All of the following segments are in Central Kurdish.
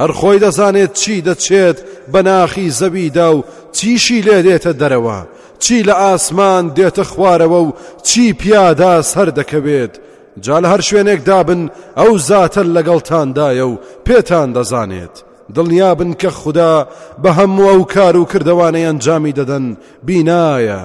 هەر خۆی دەزانێت چی دەچێت بە ناخی زەویدا و چیشی لێ دێتە دەرەوە، چی لە ئاسمان دێتە خوارەوە و چی پیادا سەر دەکەوێت، جا لە هەر شوێنێکدا بن ئەو زاتە لەگەڵتاندایە و پێتان دەزانێت. دڵنیابن کە خودا بە هەموو ئەو کار و کردەوانەی ئەنجامی دەدەن بینایە.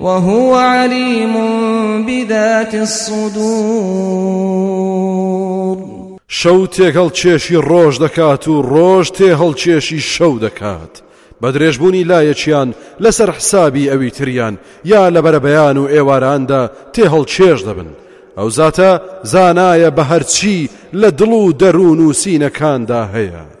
وهو علیم بذات الصدور شەو تێهەڵکێشی ڕۆژ دەکات و ڕۆژ تێهەڵکێشی شەو دەکات بە درێژبوونی لایەکیان لەسەر حسابی ئەوی تریان یا لە بەرەبەیان و ئێواراندا تێهەڵکێش دەبن ئەو زاتە زانایە بە هەرچی لە دڵ و دەروون و سینەکاندا هەیە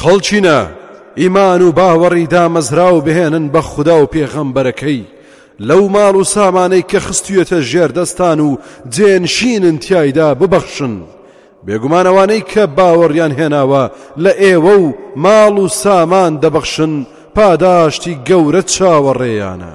خەڵکینە ئیمان و باوەڕی دامەزراو بهێنن بە خودا و پێغەمبەرەکەی لەو ماڵ و سامانەی کە خستویەتە ژێردەستان و جێنشینن تایدا ببەخشن بێگومانەوانەی کە باوەڕیان هێناوە لە ئێوە و ماڵ و سامان دەبەخشن پاداشتی گەورە چاوەڕێیانە.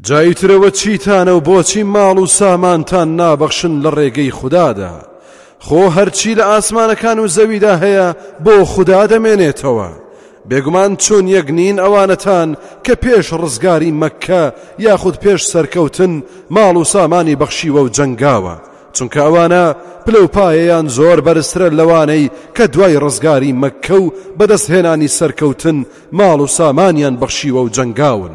جا ئیترەوە چیتانە و بۆچی ماڵ و سامانتان نابەخشن لە ڕێگەی خودادا خۆ هەرچی لە ئاسمانەکان و زەویدا هەیە بۆ خودا دەمێنێتەوە بێگومان چۆن یەک نین ئەوانەتان کە پێش ڕزگاری مەککە یاخود پێش سەرکەوتن ماڵ و سامانی بەخشیوە و جەنگاوە چونکە ئەوانە پلە و پایەیان زۆر بەرزترە لەوانەی کە دوای ڕزگاری مەککە و بەدەستهێنانی سەرکەوتن ماڵ و سامانیان بەخشیوە و جەنگاون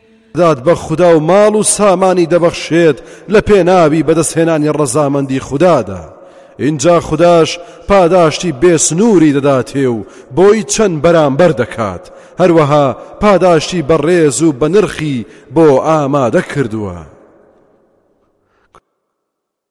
داد بە خودا و ماڵ و سامانی دەبەخشێت لە پێناوی بەدەستهێنانی ڕەزامەندی خودادا ئینجا خوداش پاداشتی بێسنووری دەداتێ و بۆی چەند بەرامبەر دەکات هەروەها پاداشتی بەڕێز و بەنرخی بۆ ئامادە کردووە.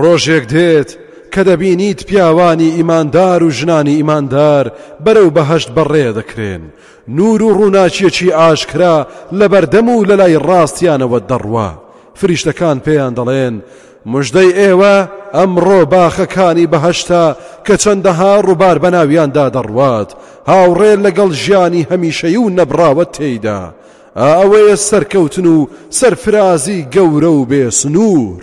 ڕۆژێک دێت کە دەبینیت پیاوانی ئیماندار و ژنانی ئیماندار بەرەو بەهەشت بەڕێ دەکرێن، نوور و ڕووناکیەکی ئاشکرا لە بەردەم و لەلای ڕاستیانەوە دەڕوا، فریشتەکان پێیان دەڵێن، مژدەی ئێوە ئەمڕۆ باخەکانی بەهەشتە کە چەندەها ڕووبار بەناویاندا دەڕوات، هاوڕێ لەگەڵ ژیانی هەمیشەی و نەبڕاوەت تێیدا، ئا ئەوەیە سەرکەوتن و سەرفرازی گەورە و بێ سنوور.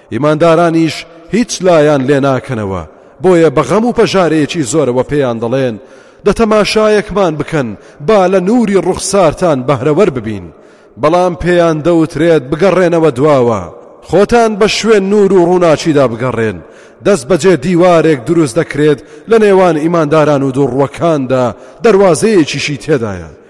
ئیماندارانیش هیچ لایان لێ ناکەنەوە، بۆیە بە غەم و پەژارەیەکی زۆرەوە پێیان دەڵێن، دە تەماشایەکمان بکەن با لە نووری ڕوخسارتان بەهرەوەر ببین، بەڵام پێیان دەوترێت بگەڕێنەوە دواوە، خۆتان بە شوێن نوور و ڕووناکیدا بگەڕێن، دەستبەجێ دیوارێک دروست دەکرێت لە نێوان ئیمانداران و دووڕووەکاندا، دەروازەیەکیشی تێدایە.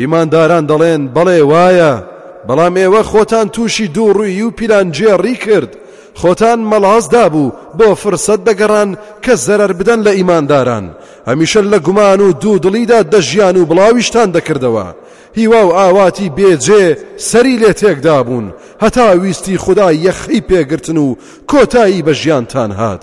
ئیمانداران دەڵێن، بەڵێ وایە، بەڵام ئێوە خۆتان تووشی دووڕوویی و پیلانگێڕی کرد، خۆتان مەڵاس دابوو بۆ فرسەت دەگەڕان کە زەرەر بدەن لە ئیمانداران، هەمیشە لە گومان و دوودڵیدا دەژیان و بڵاویشتان دەکردەوە، هیوا و ئاواتی بێجێ سەری لێ تێک دابوون، هەتا ویستی خودا یەخەی پێگرتن و کۆتایی بە ژیانتان هات.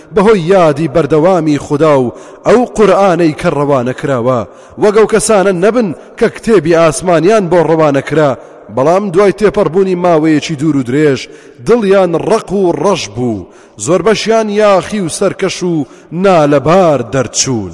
بەهۆی یادی بەردەوامی خودا و ئەو قورئانەی کە ڕەوانە کراوە، وەک ئەو کەسانە نەبن کە کتێبی ئاسمانیان بۆ ڕەوانە کرا، بەڵام دوای تێپەڕبوونی ماوەیەکی دوور و درێژ دڵیان ڕەق و ڕەش بوو، زۆربەشیان یاخی و سەرکەش و نالەبار دەرچوون.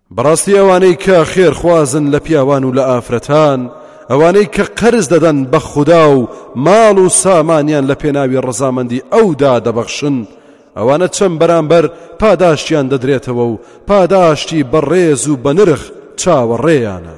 بەڕاستی ئەوانەی کە خێر خوازن لە پیاوان و لە ئافرەتان ئەوانەی کە قەرز دەدەن بە خودا و ماڵ و سامانیان لە پێناوی ڕزامەندی ئەودا دەبەخشن ئەوانە چەند بەرامبەر پاداشتیان دەدرێتەوە و پاداشتی بەڕێز و بەنرخ چاوەڕێیانە.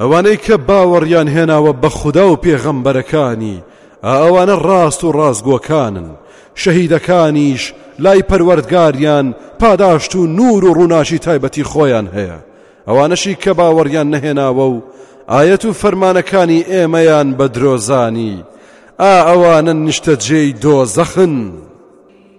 ئەوانەی کە باوەڕیان هێناوە بە خودا و پێغەمبەرەکانی، ئەوانە ڕاست و ڕاستگۆکانن، شەهیدەکانیش لای پەروەردگاریان پاداشت و نوور و ڕووناکی تایبەتی خۆیان هەیە، ئەوانەشی کە باوەڕیان نەهێناوە و ئایەت و فەرمانەکانی ئێمەیان بە درۆ زانی، ئا ئەوانە نیشتەجێی دۆزەخن.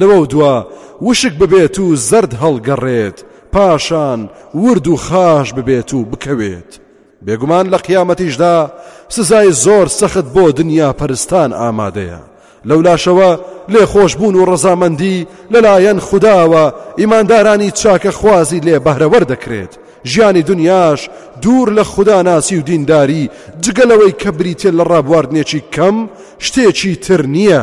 لەوەودوا وشک ببێت و زەرد هەڵگەڕێت، پاشان ورد و خاش ببێت و بکەوێت. بێگومان لە قیامەتیشدا سزای زۆر سەخت بۆ دنیاپەرستان ئامادەیە. لەولاشەوە لێخۆشبوون و ڕەزامەندی لەلایەن خوداوە ئیماندارانی چاکەخوازی لێ بەهرەوەر دەکرێت، ژیانی دنیاش دوور لە خوداناسی و دینداری جگە لەوەی کە بریتیە لە ڕابواردنێکی کەم شتێکی تر نییە،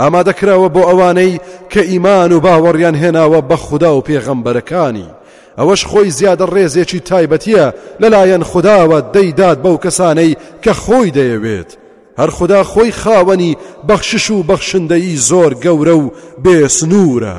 ئامادەکراوە بۆ ئەوانەی کە ئیمان و باوەڕیان هێناوە بە خودا و پێغەمبەرەکانی ئەوەش خۆی زیادە ڕێزێکی تایبەتیە لەلایەن خداوە دەیدات بەو کەسانەی کە خۆی دەیەوێت هەر خدا خۆی خاوەنی بەخشش و بەخشندەی زۆر گەورە و بێ سنوورە.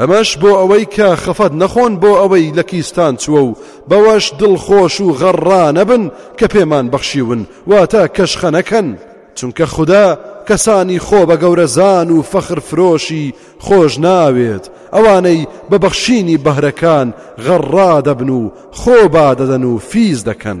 ئەمەش بۆ ئەوەی کە خەفەت نەخۆن بۆ ئەوەی لە کیستان چووە و بەوەش دڵخۆش و غەڕڕا نەبن کە پێمان بەخشیون، واتە کەشخە نەکەن، چونکە خودا کەسانی خۆبەگەورەزان و فەخرفرۆشی خۆش ناوێت، ئەوانەی بە بەخشینی بەهرەکان غەڕڕا دەبن و خۆ بادەدەن و فیز دەکەن.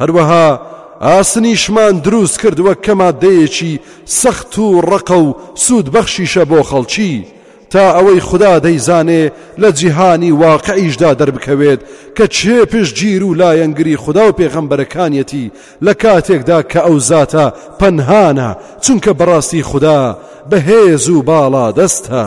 هەروەها ئاسنیشمان دروست کردووە کە ماددەیەکی سەخت و ڕەقە و سوودبەخشیشە بۆ خەڵکی تا ئەوەی خودا دەیزانێ لە جیهانی واقعیشدا دەربکەوێت کە چێ پشتگیر و لایەنگری خودا و پێغەمبەرەکانیەتی لە کاتێکدا کە ئەو زاتە پەنهانە چونکە بەڕاستی خودا بەهێز و باڵادەستە.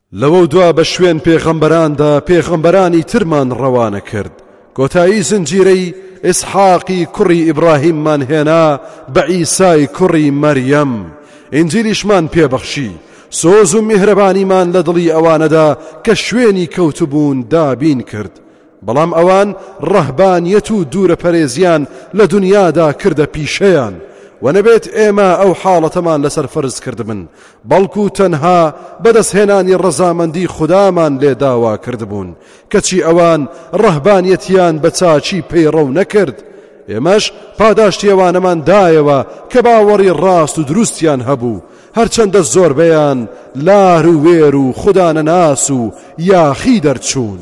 لەوەو دوا بە شوێن پێغەمبەراندا پێغەمبەرانی ترمان ڕەوانە کرد کۆتایی زنجیرەی ئیسحاقی کوڕی ئیبراهیممان هێنا بە عیسای کوڕی مەریەم ئینجیلیشمان پێبەخشی سۆز و میهرەبانیمان لە دڵی ئەوانەدا کە شوێنی کەوتبوون دابین کرد بەڵام ئەوان ڕەهبانیەت و دوورە پەرێزیان لە دنیادا کردە پیشەیان و نەبێت ئێمە ئەو حاڵەتەمان لەسەر فەرز کردبن بەڵکو تەنها بەدەستهێنانی ڕەزامەندی خودامان لێ داوا کردبوون کەچی ئەوان ڕەهبانیەتیان بە چاچی پەیڕەو نەکرد ئێمەش پاداشتیەوانەمان دایەوە کە باوەڕی ڕاست و دروستیان هەبوو هەرچەندە زۆربەیان لار و وێر و خوددانە ناس و یاخی دەرچوون.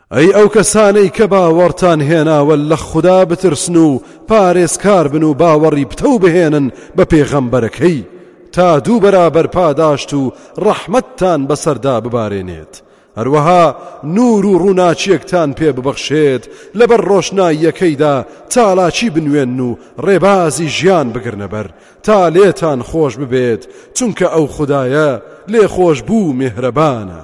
ئەی ئەو کەسانەی کە باوەڕتان هێناوە لە خودا بترسن و پارێزکار بن و باوەڕی پتەو بهێنن بە پێغەمبەرەکەی تا دوو بەرابەر پاداشت و ڕەحمەتتان بەسەردا ببارێنێت هەروەها نور و ڕووناکیەکتان پێ ببەخشێت لەبەر ڕۆشناییەکەیدا چالاکی بنوێن و ڕێبازی ژیان بگرنە بەر تا لێتان خۆش ببێت چونکە ئەو خدایە لێ خۆش بوو مهرەبانە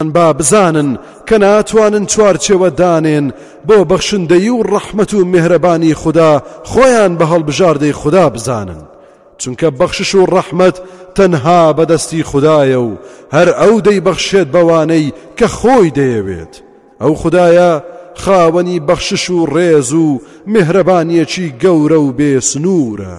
یان با بزانن کە ناتوانن چوارچێوە دانێن بۆ بەخشندەیی و ڕەحمەت و مێهرەبانی خودا خۆیان بە هەڵبژاردەی خودا بزانن چونکە بەخشش و ڕەحمەت تەنها بەدەستی خودایە و هەر ئەو دەیبەخشێت بەوانەی کە خۆی دەیەوێت ئەو خودایە خاوەنی بەخشش و ڕێز و مهرەبانیەکی گەورە و بێ سنوورە.